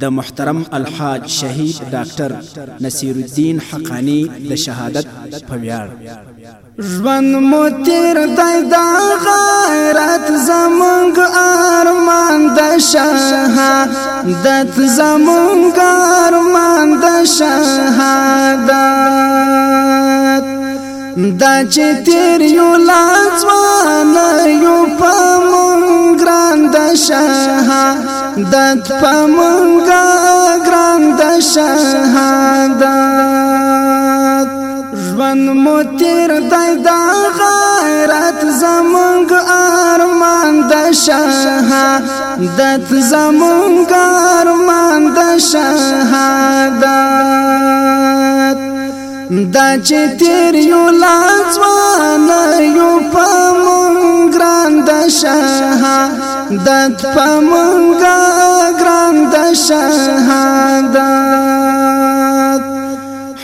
د محترم الحاج شهید ډاکټر نصیر الدین حقانی د شهادت په ویاړ ژوند مو تیر دی د غیرت زمونږ ارمان د شهادت زمونږ ارمان د شهادت دا چې تیر یو لا ځوان یو په مونږ ګران د شهادت مدد پمنګا ګران د شهادت ژوند مو تیر دی د غیرت زمنګ ارمان د شهادت زمنګ ارمان د شهادت دا چې تیر یو لاځوان یو پمنګ ګران د شهادت دت پمنګا ګران د شهادت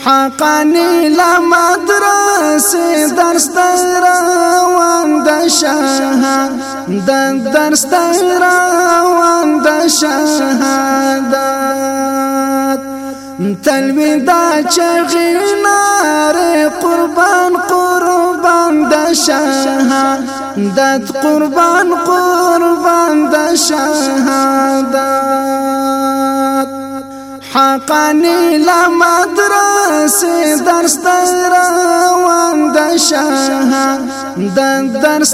حقانی لا مدرسې درس روان د شهادت درس روان د شهادت تلوي دا چغینار قربان قربان د شهادت دات قربان قربان د شهادت حقانی لمدرس درس روان د شهادت درس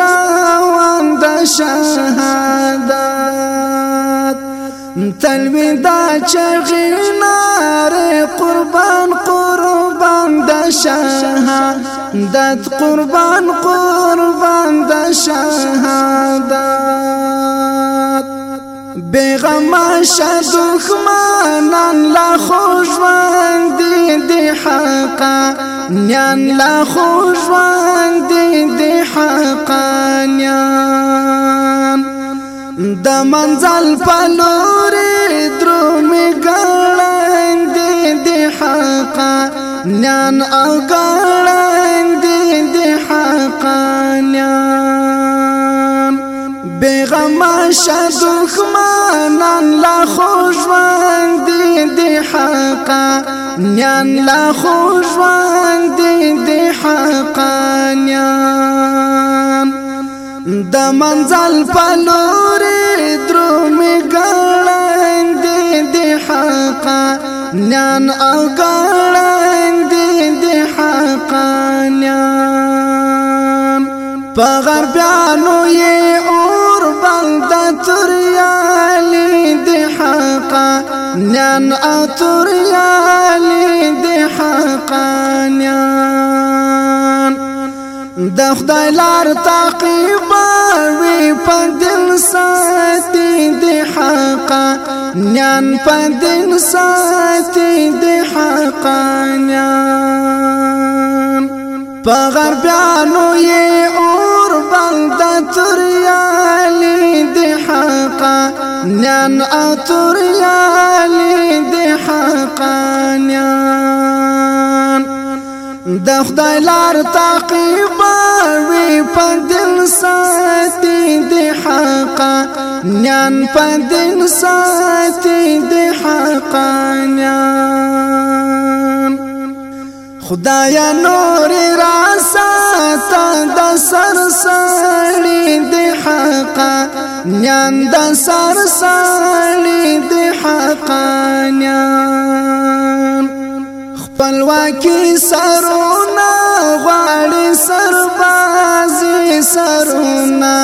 روان د شهادت تلوی دا چغی نار قربان قربان دا شهادت قربان قربان شهادت بیغم شه دخمانان لا خوشوان دی دی حقا نیان لا خوشوان دی دی حقا نیان د منزل پلورې درومې ګړندې دی حقا نیان او ګړندې بیغما شا دخمانان لا خوشوان دی دی حقا نیان لا خوشوان دی دی حقا نیان د منزل پلور درومی گلن دی دی حقا نیان او گلن دی دی حقا نیان پغربیانو یہ نان اتر یالی دي حقانیان دخ خدای لار تعقیب وی پدل ساتي دي حقا نان پدل ساتي دي حقانیان په غربانو یې اور بلد تر یالی دی حقا نان اتر یالی د خدای لار تعقیب وی په دل ساتي د حق نن په دل ساتي د حق نن خدایا نور را ساته د سر سړی د حق نن د سر سړی د حق نن خپلواکي سرو سرونا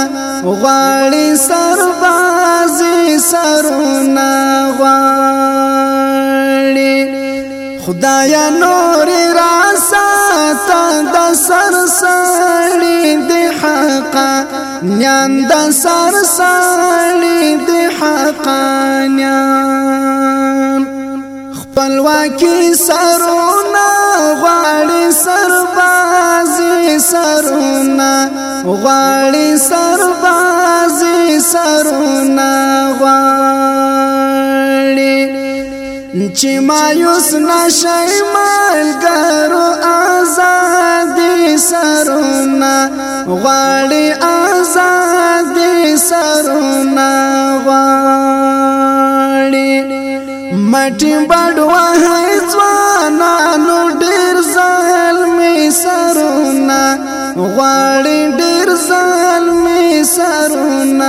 غواړي سربازي سرونا غواړي خدایا نور را ساته د سرسړي د حق نن د سرسړي د حق نن خپلواکي سرونا غواړي غواړي سرباز سرونه غواړي چې مایوس نشي ملګرو آزاد سرونه غواړي آزاد سرونه غواړي مټي بډوه ځوان غواړي ډېر ځان می سرونه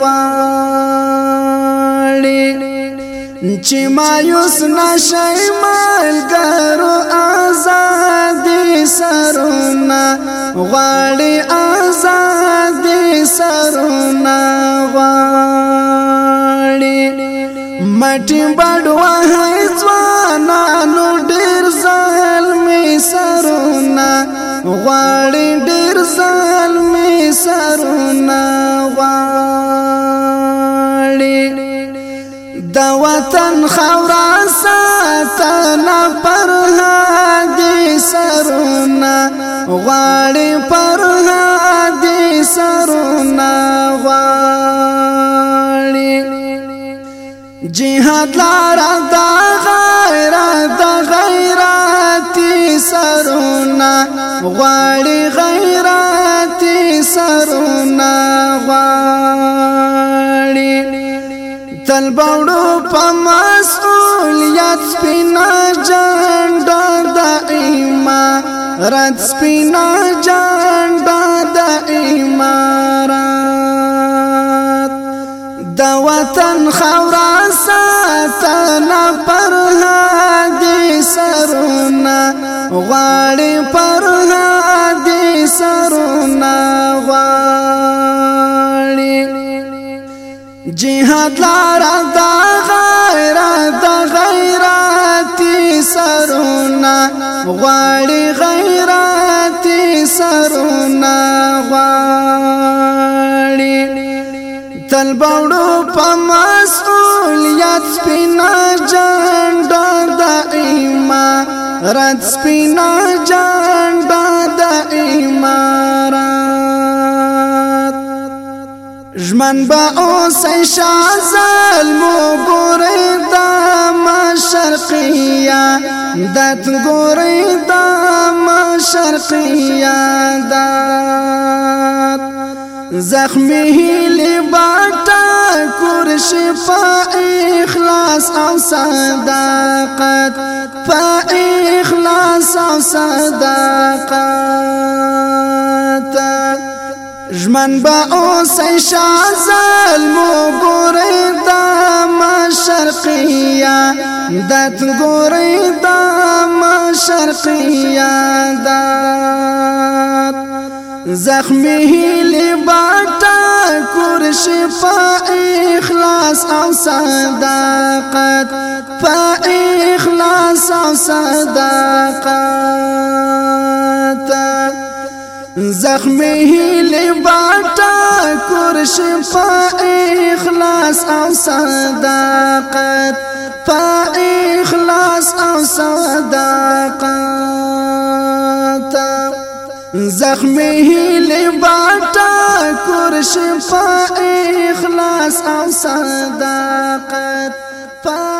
غواړي چې مایوس نشي ملګرو آزادې سرونه غواړي آزادې سرونه غواړي مټي بډوه ځوانانو ډېر ځان می سرونه غواړي ډېر ځان می سرونه غواړي د وطن خورا ساتنه پر هدي سرونه غواړي پر هدي سرونه غواړي جهاد لار د غیرت غواړي غیرت سرونه غواړي تل باوړو په مسؤلیت سپینا جنډا د ایمان رات سپینا جنډا د ایمارات د وطن خورا ساتنه پر هدي سرونه غواړي پر جهاد لارا دا غیرت غیرتی سرونا غواړي غیرتی سرونا غواړي تل باوړو په مسؤلیت سپینا جنډا د ایمان رات سپینا جنډا د ایمان ژمن با اوسې شازل مو ګورې دا ما شرقیا دت ګورې دا ما شرقیا دات زخمي هلي باټا کور شفا اخلاص او صداقت فا اخلاص او صداقت منبع او سشازل مو ګورې دا ما شرقیا دت ګورې دا ما شرقیا دا زخمه لباټا کور شفا اخلاص او صداقت په اخلاص او صداقت زخمی هیلی باتا کرش پا اخلاص او صداقت پا اخلاص او صداقت زخمی هیلی باتا کرش پا اخلاص او صداقت پا